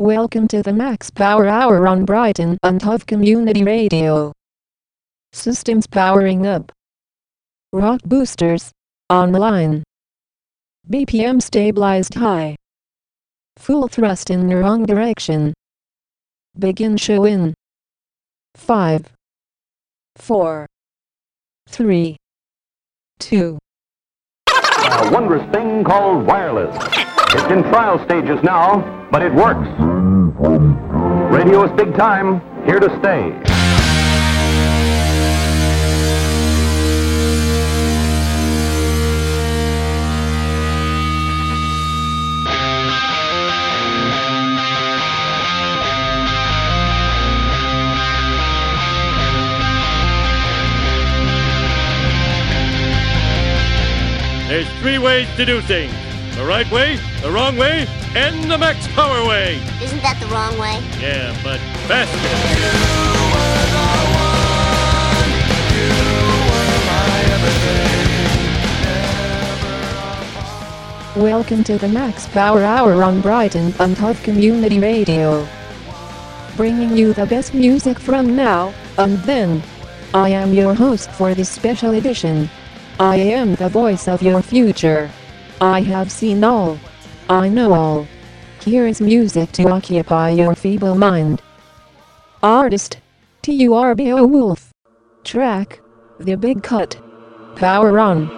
Welcome to the Max Power Hour on Brighton and Hove Community Radio. Systems powering up. Rock boosters online. BPM stabilized high. Full thrust in the wrong direction. Begin show in. 5 4 3 2 A wondrous thing called wireless. It's in trial stages now, but it works. Radio is big time, here to stay. There's three ways to do things. The right way, the wrong way, and the max power way. Isn't that the wrong way? Yeah, but faster. Welcome to the Max Power Hour on Brighton and Hove Community Radio. Bringing you the best music from now and then. I am your host for this special edition. I am the voice of your future. I have seen all. I know all. Here is music to occupy your feeble mind. Artist Turbowolf. Track The Big Cut. Power on.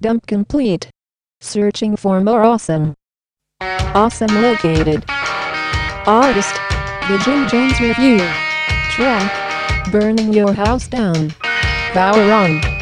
Dump complete. Searching for more awesome. Awesome located. Artist. The Jim Jones Review. Track. Burning Your House Down. Power on.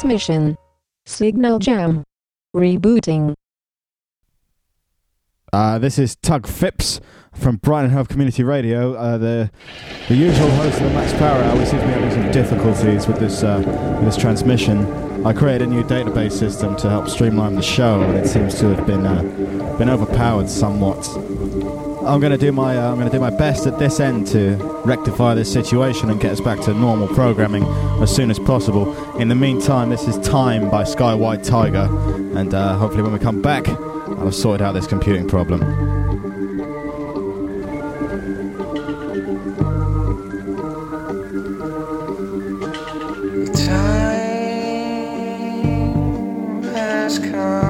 Transmission. Signal jam. Rebooting. Uh, this is Tug Phipps from Brighton Hove Community Radio, uh, the the usual host of the Max Power Hour. We seem to be having some difficulties with this uh, with this transmission. I created a new database system to help streamline the show, and it seems to have been uh, been overpowered somewhat. I'm going to do my uh, I'm going to do my best at this end to rectify this situation and get us back to normal programming as soon as possible. In the meantime, this is Time by Sky White Tiger, and uh, hopefully when we come back, I'll have sorted out this computing problem. Time has come.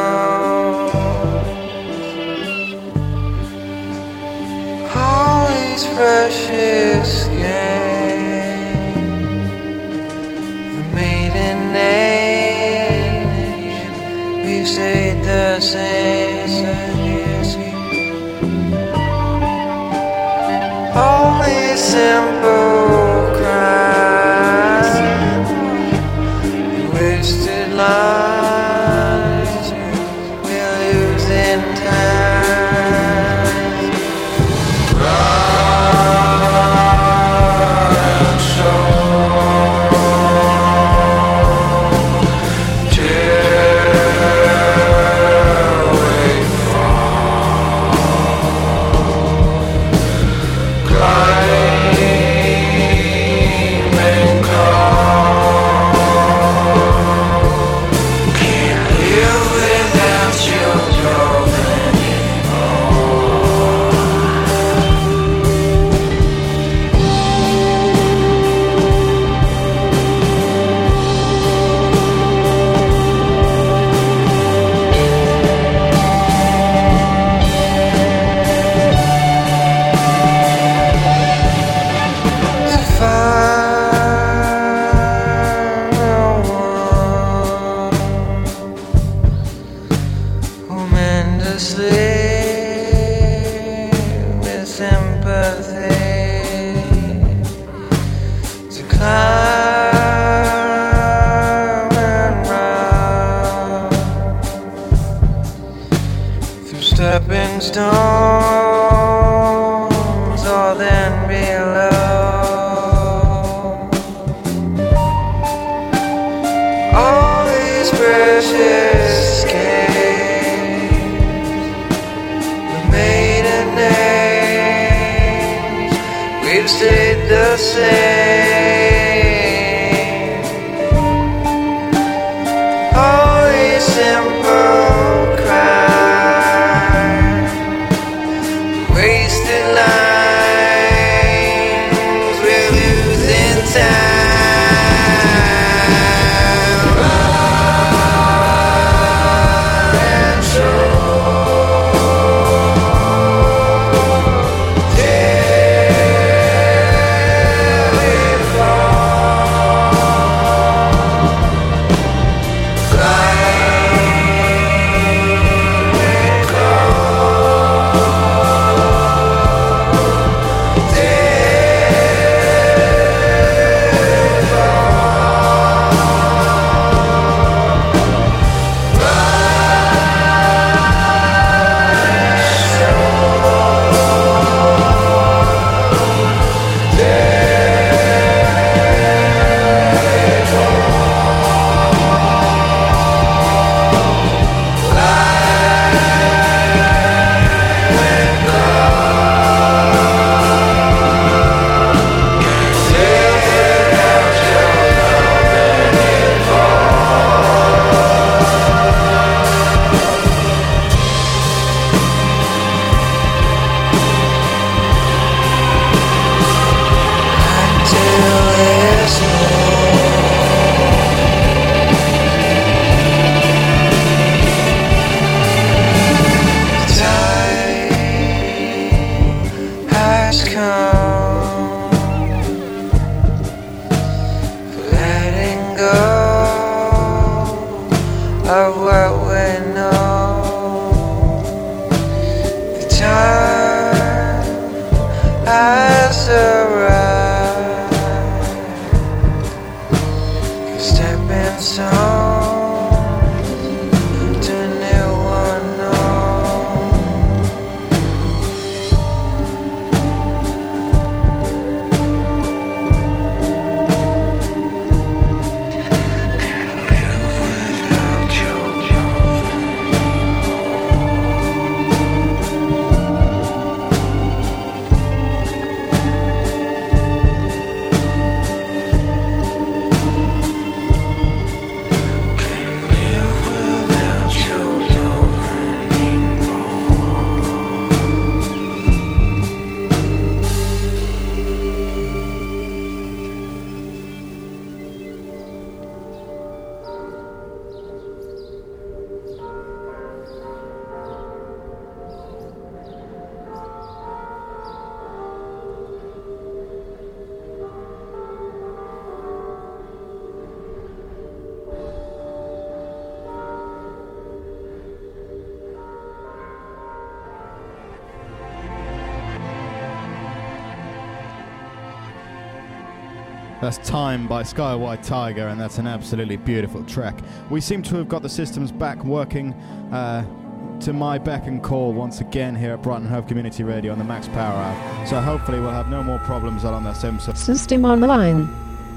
say the same. say. Time by Sky White Tiger, and that's an absolutely beautiful track. We seem to have got the systems back working uh, to my beck and call once again here at Brighton Hove Community Radio on the Max Power Hour. So hopefully we'll have no more problems along that same. System online.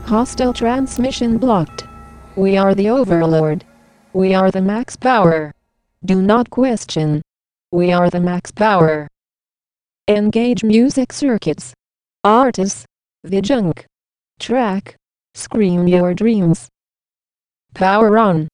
Hostile transmission blocked. We are the Overlord. We are the Max Power. Do not question. We are the Max Power. Engage music circuits. Artists. The junk. Track. Scream your dreams. Power on.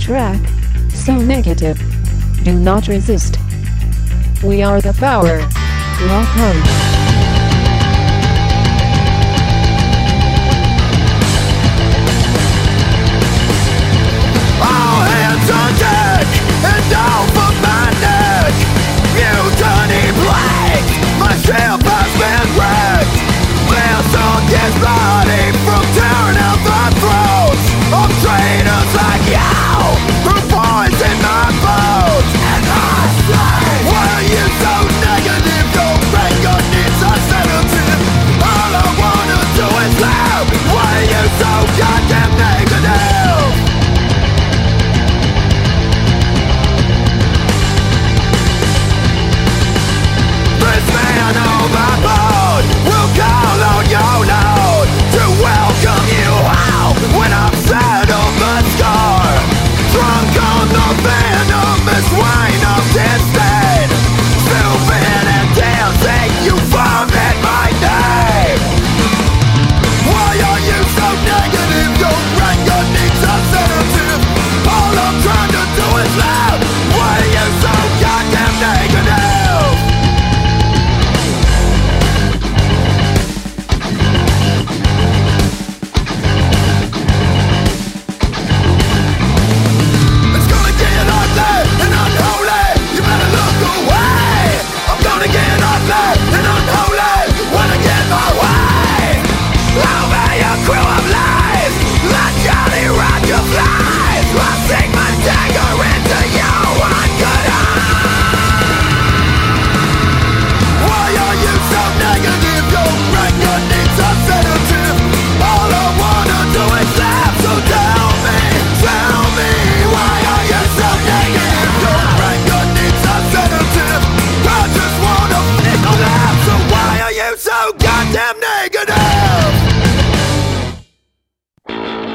track, so negative. Do not resist. We are the power. Rock.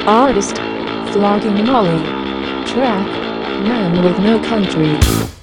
Artist, Flogging Molly. Track, Man with No Country.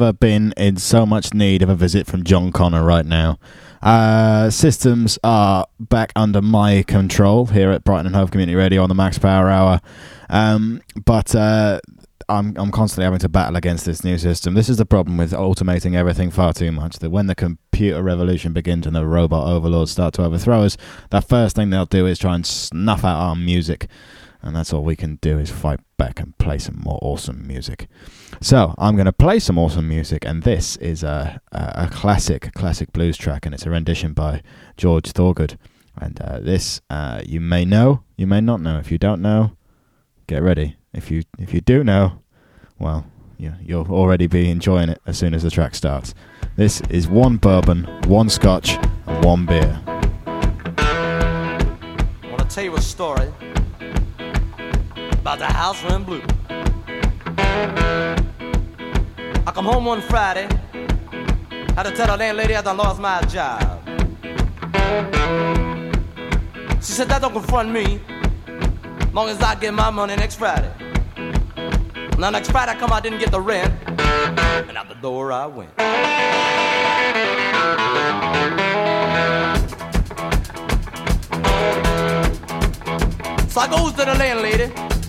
Ever been in so much need of a visit from John Connor right now. Uh, systems are back under my control here at Brighton and Hove Community Radio on the Max Power Hour. Um, but uh, I'm I'm constantly having to battle against this new system. This is the problem with automating everything far too much. That when the computer revolution begins and the robot overlords start to overthrow us, the first thing they'll do is try and snuff out our music, and that's all we can do is fight back and play some more awesome music. So I'm going to play some awesome music, and this is a, a a classic classic blues track, and it's a rendition by George Thorogood. And uh, this uh, you may know, you may not know. If you don't know, get ready. If you if you do know, well, you, you'll already be enjoying it as soon as the track starts. This is one bourbon, one scotch, and one beer. I want to tell you a story about the house in blue. I come home one Friday, had to tell the landlady I done lost my job. She said that don't confront me, long as I get my money next Friday. Now next Friday I come, I didn't get the rent, and out the door I went. So I goes to the landlady.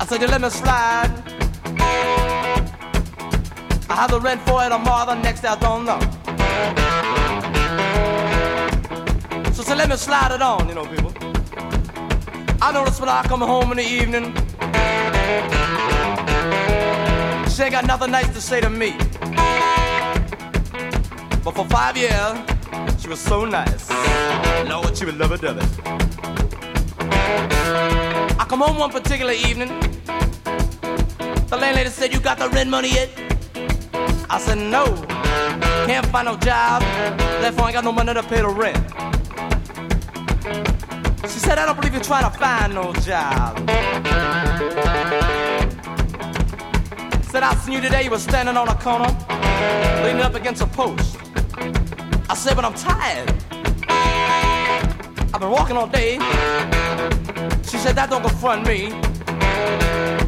I said, you let me slide. I have the rent for it tomorrow, the next day I don't know. So say, let me slide it on, you know, people. I notice when I come home in the evening, she ain't got nothing nice to say to me. But for five years, she was so nice. Lord, she was love dovey. I come home one particular evening. The landlady said, You got the rent money yet? I said, No. Can't find no job. Therefore, I ain't got no money to pay the rent. She said, I don't believe you're trying to find no job. Said, I seen you today. You was standing on a corner, leaning up against a post. I said, But I'm tired. Been walking all day. She said, That don't confront me.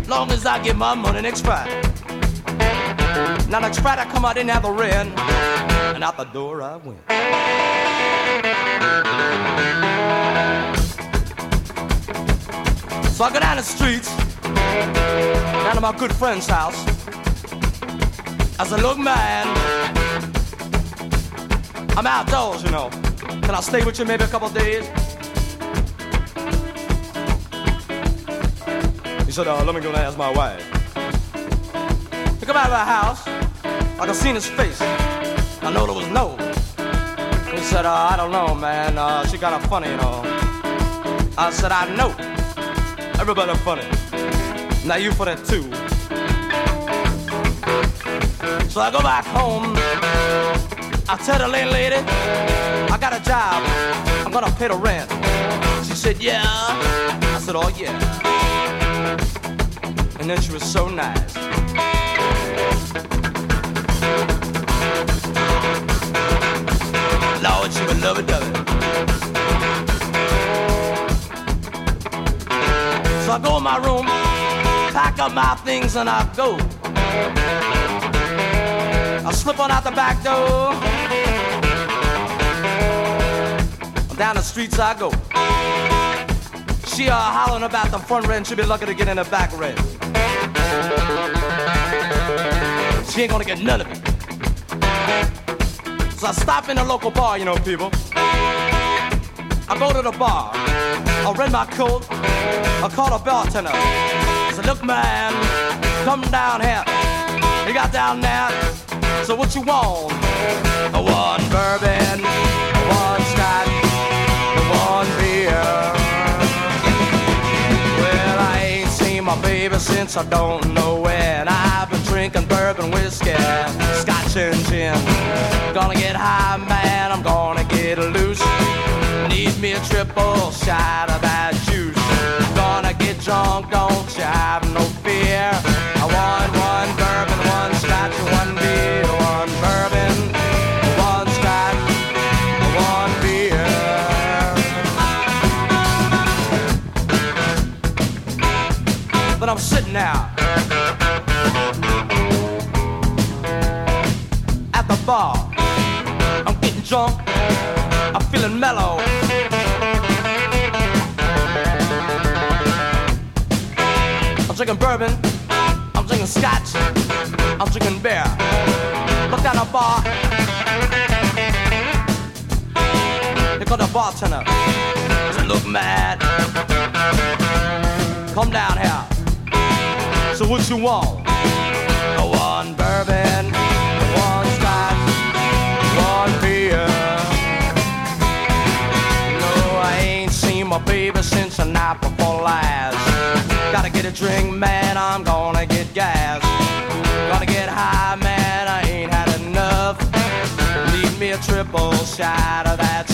Long as I get my money next Friday. Now next Friday I come out, didn't have the rent, and out the door I went. So I go down the streets, down to my good friend's house. I said, look, man, I'm outdoors, you know. Can I stay with you maybe a couple days? Said, uh, let me go and ask my wife. He come out of the house, I could see his face. I know there was no. He said, uh, I don't know, man. Uh, she kind of funny, you know. I said, I know. Everybody funny. Now you funny too. So I go back home. I tell the landlady, I got a job. I'm gonna pay the rent. She said, yeah. I said, oh yeah. And then she was so nice. Lord, she would love it, dovey. So I go in my room, pack up my things, and I go. I slip on out the back door. Down the streets I go. She uh, hollering about the front rent. She'll be lucky to get in the back rent. She ain't gonna get none of it. So I stop in a local bar, you know, people. I go to the bar. I rent my coat. I call the bartender. I said, look, man, come down here. You got down there. So what you want? One bourbon, one scotch, one beer. Well, I ain't seen my baby since I don't know when. Been drinking bourbon whiskey, scotch and gin. Gonna get high, man, I'm gonna get loose. Need me a triple shot of that juice. Gonna get drunk, don't you have no fear. I want one bourbon, one scotch, one beer. One bourbon, one scotch, one beer. But I'm sitting now drunk. I'm feeling mellow. I'm drinking bourbon. I'm drinking scotch. I'm drinking beer. Look down the bar. Here comes the bartender. Doesn't look mad. Come down here. So what you want? One bourbon, my baby since the night before last. Gotta get a drink, man, I'm gonna get gas. Gonna get high, man, I ain't had enough. Need me a triple shot of that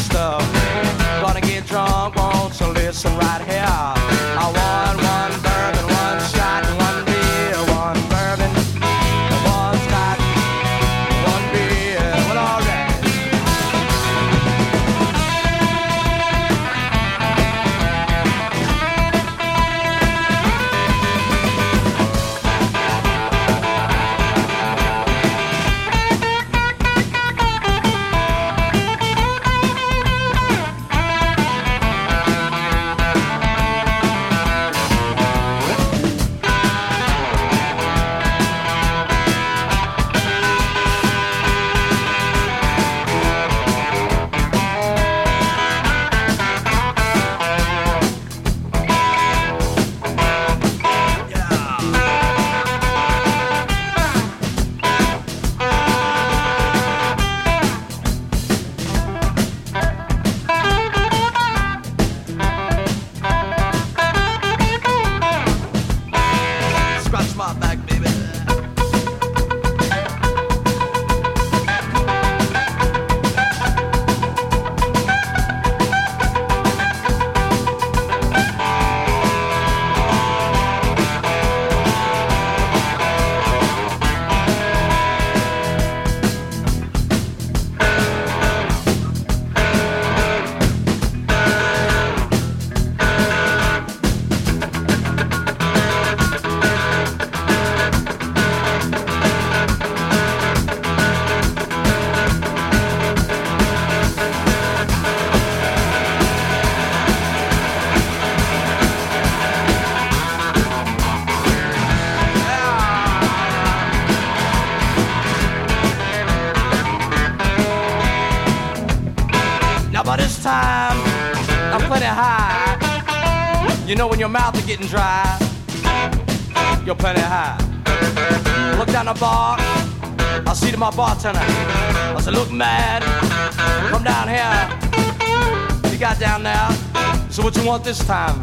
plenty high. You know when your mouth is getting dry, you're plenty high. Look down the bar, I see to my bartender. I said, look mad, come down here. You got down there, so what you want this time?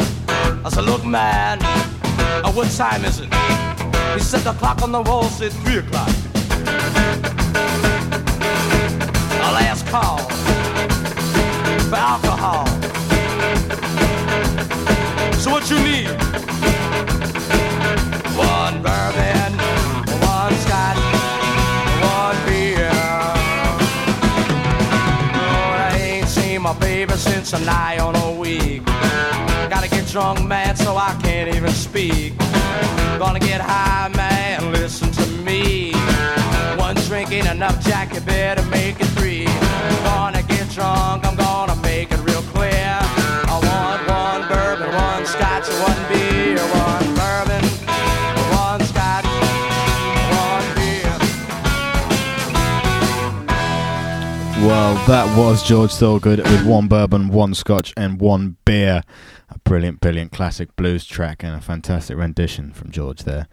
I said, look mad, uh, what time is it? He said the clock on the wall said three o'clock. A last call for alcohol. You need? One bourbon, one scotch, one beer. Oh, I ain't seen my baby since a nigh on a week. Gotta get drunk, man, so I can't even speak. Gonna get high, man, listen to me. One drink ain't enough, Jack, you better make it three. Gonna get drunk, I'm gonna Well, that was George Thorogood with one bourbon, one scotch, and one beer. A brilliant, brilliant classic blues track and a fantastic rendition from George there.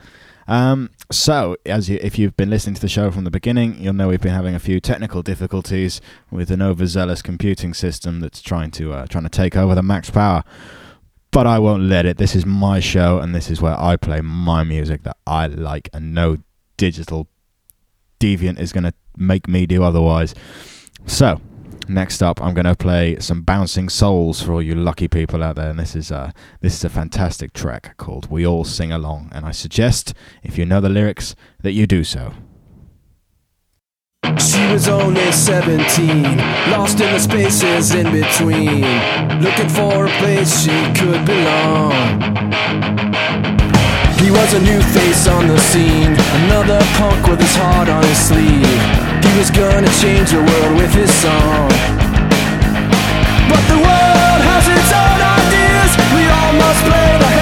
Um, so, as you, if you've been listening to the show from the beginning, you'll know we've been having a few technical difficulties with an overzealous computing system that's trying to uh, trying to take over the max power. But I won't let it. This is my show, and this is where I play my music that I like, and no digital deviant is going to make me do otherwise. So, next up, I'm going to play some bouncing souls for all you lucky people out there, and this is uh, this is a fantastic track called "We All Sing Along," and I suggest, if you know the lyrics, that you do so. She was only 17, lost in the spaces in between, looking for a place she could belong. He was a new face on the scene, another punk with his heart on his sleeve. He was gonna change the world with his song. But the world has its own ideas. We all must play the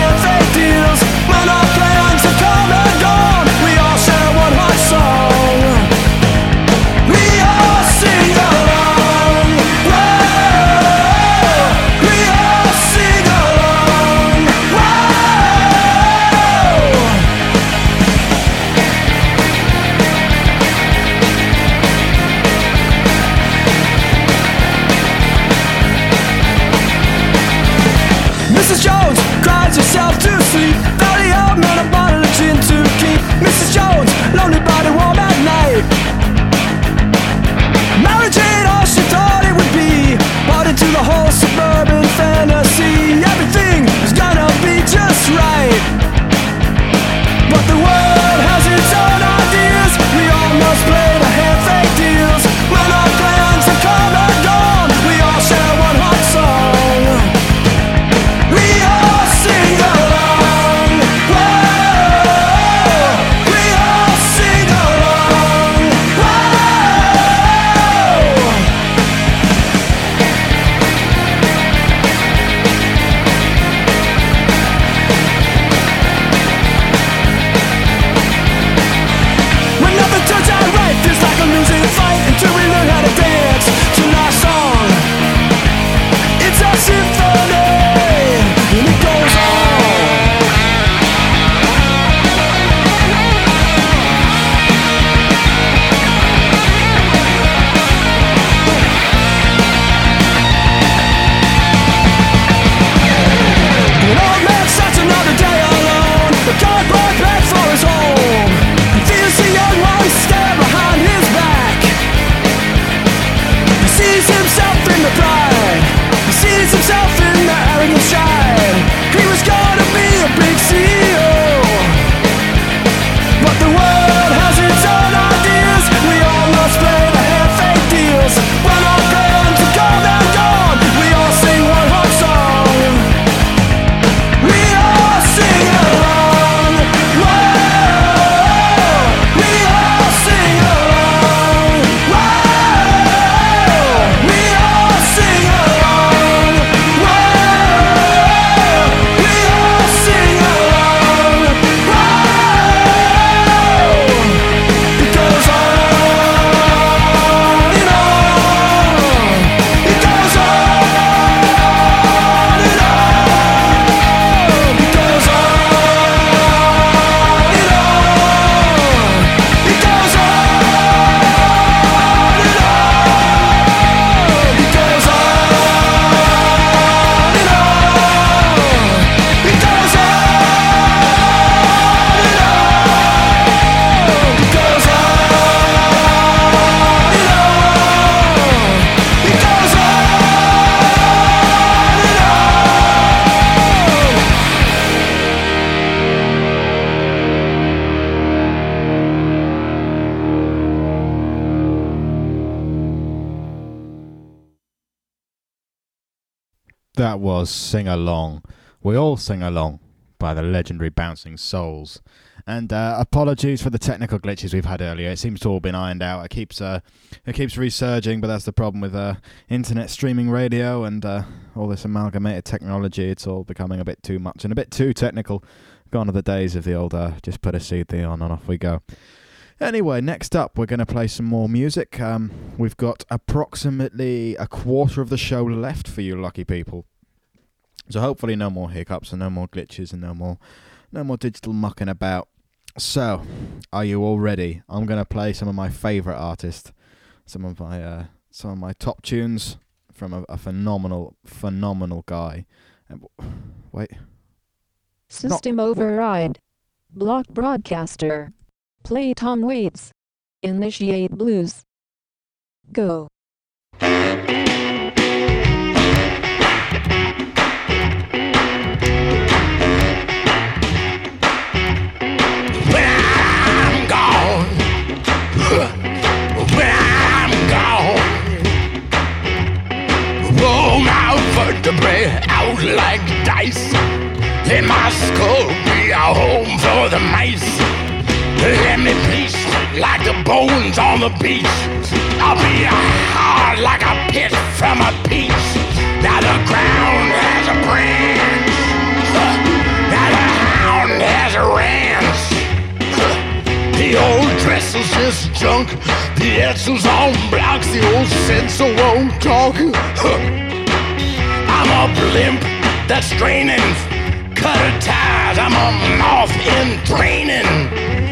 That was Sing Along. We all sing along by the legendary Bouncing Souls. And uh, apologies for the technical glitches we've had earlier. It seems to all been ironed out. It keeps uh, it keeps resurging, but that's the problem with uh, internet streaming radio and uh, all this amalgamated technology. It's all becoming a bit too much and a bit too technical. Gone are the days of the old uh, just put a CD on and off we go. Anyway, next up, we're going to play some more music. Um, we've got approximately a quarter of the show left for you, lucky people. So hopefully, no more hiccups and no more glitches and no more, no more digital mucking about. So, are you all ready? I'm going to play some of my favourite artists, some of my, uh, some of my top tunes from a, a phenomenal, phenomenal guy. And w- wait, System override. Block broadcaster. Play Tom Waits. Initiate blues. Go. Out like dice. Let my skull be a home for the mice. Let me bleach like the bones on the beach. I'll be hard like a pit from a peach. Now the ground has a branch. Now the hound has a ranch. The old dresser's just junk. The Edsel's on blocks. The old sensor won't talk. I'm a blimp that's straining. Cut her ties. I'm a moth in draining.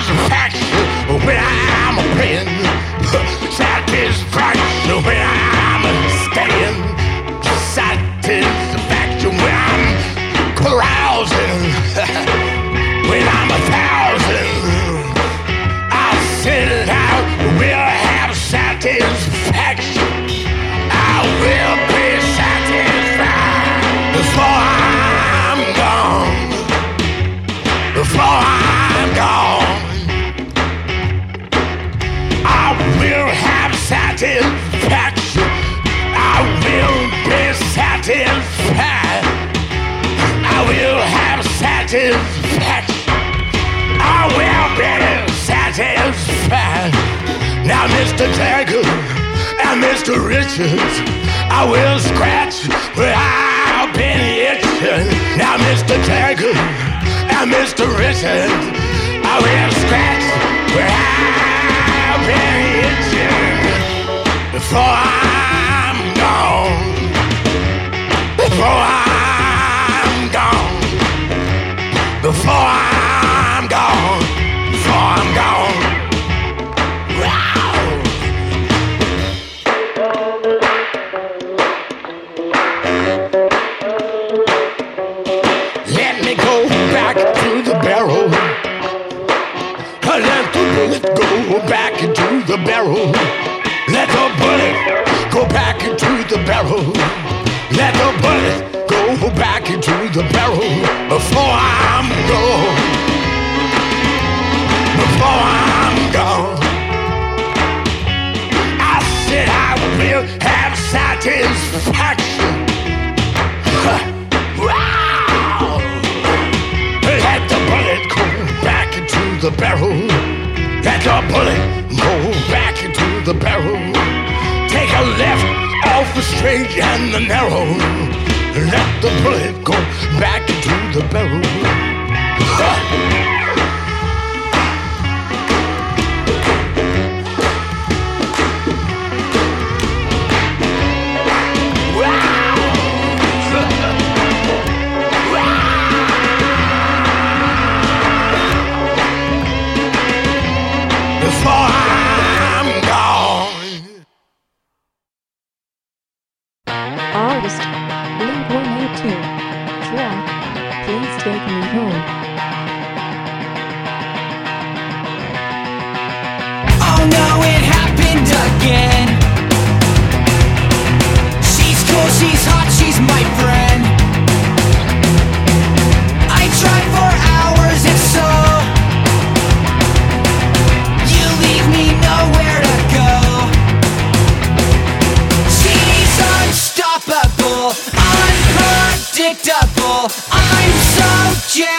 satisfaction. When I'm praying satisfaction. When I'm staying satisfaction. Satisfaction. I will be satisfied. Now, Mr. Jagger and Mr. Richards, I will scratch where I've been itching. Now, Mr. Jagger and Mr. Richards, I will scratch where I've been itching before I'm gone. Before I'm I'm so jaded,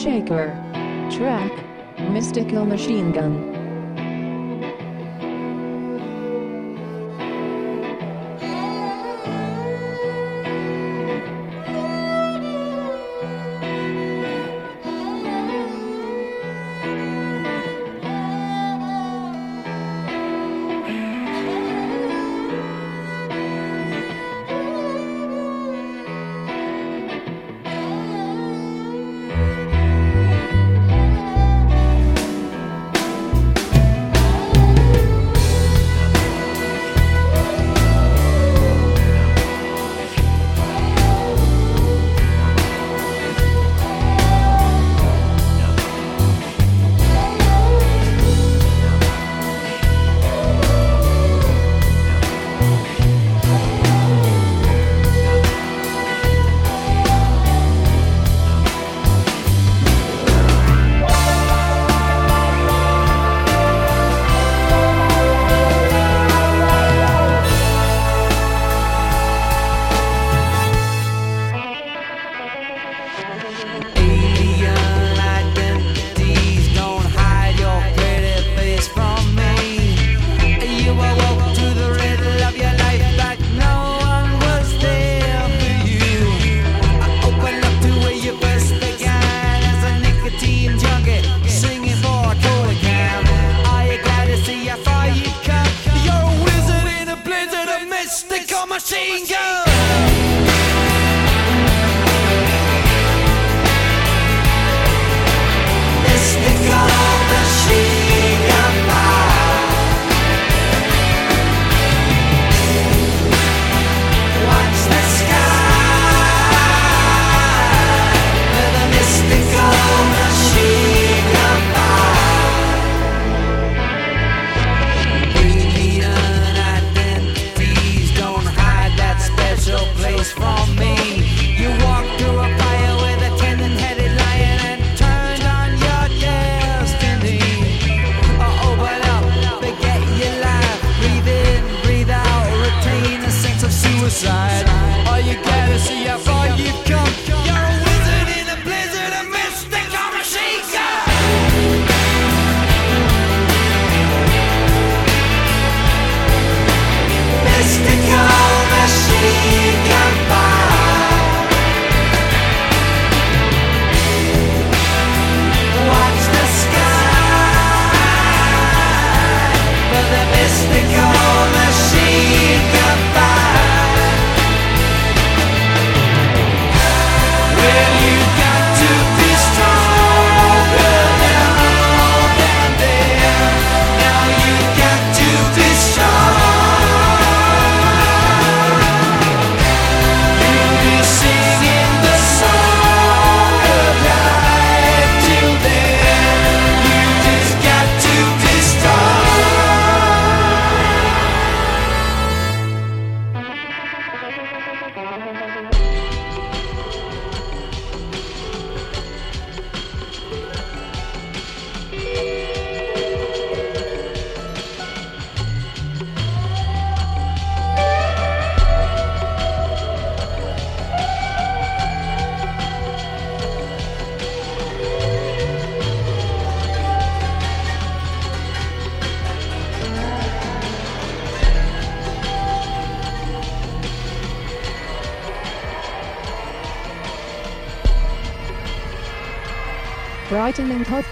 Shaker. Track, Mystical Machine Gun.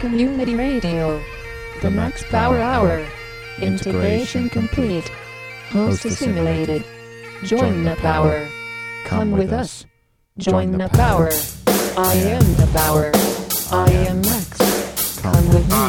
Community Radio. The Max Power Hour. Integration complete. Host assimilated. Join the power. Come with us. Join the power. I am the power. I am Max. Come with me.